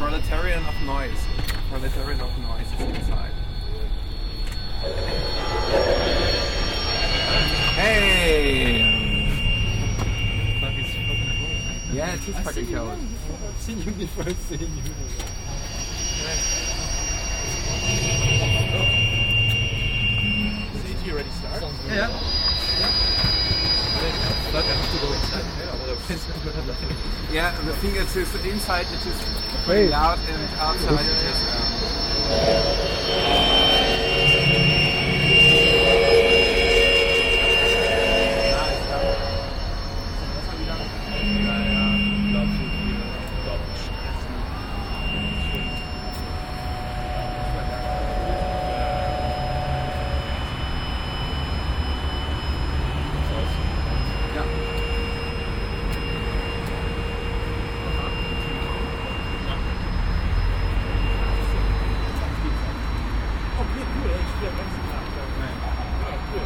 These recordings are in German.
Proletarian of noise. Proletarian of noise is inside. Hey! Fuck, it's fucking cold. Yeah, it is fucking cold. See you before you. Did you Yeah, the thing is, is inside it is Wait. loud and outside it is. Um, ja.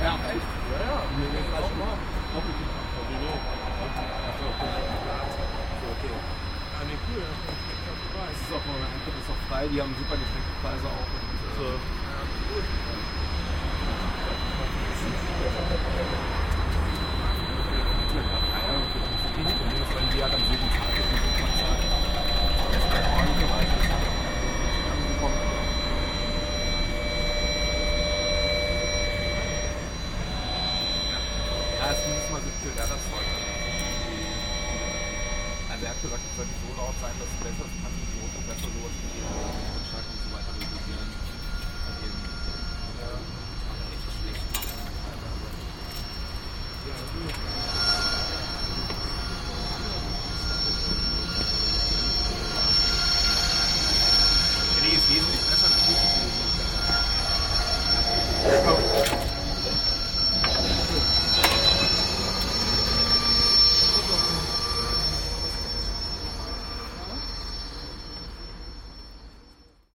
Ja, echt? Es ist auch, man anguckt, ist auch frei, die haben super Getränkepreise auch. Und, äh, die hat am sieben Tage Ja, es ist dieses Mal 17 Uhr, das heute. Also er hat gesagt, es sollte so laut sein, dass besser das Passivrot und besser sowas wie Rückschlag und so weiter regulieren. Also,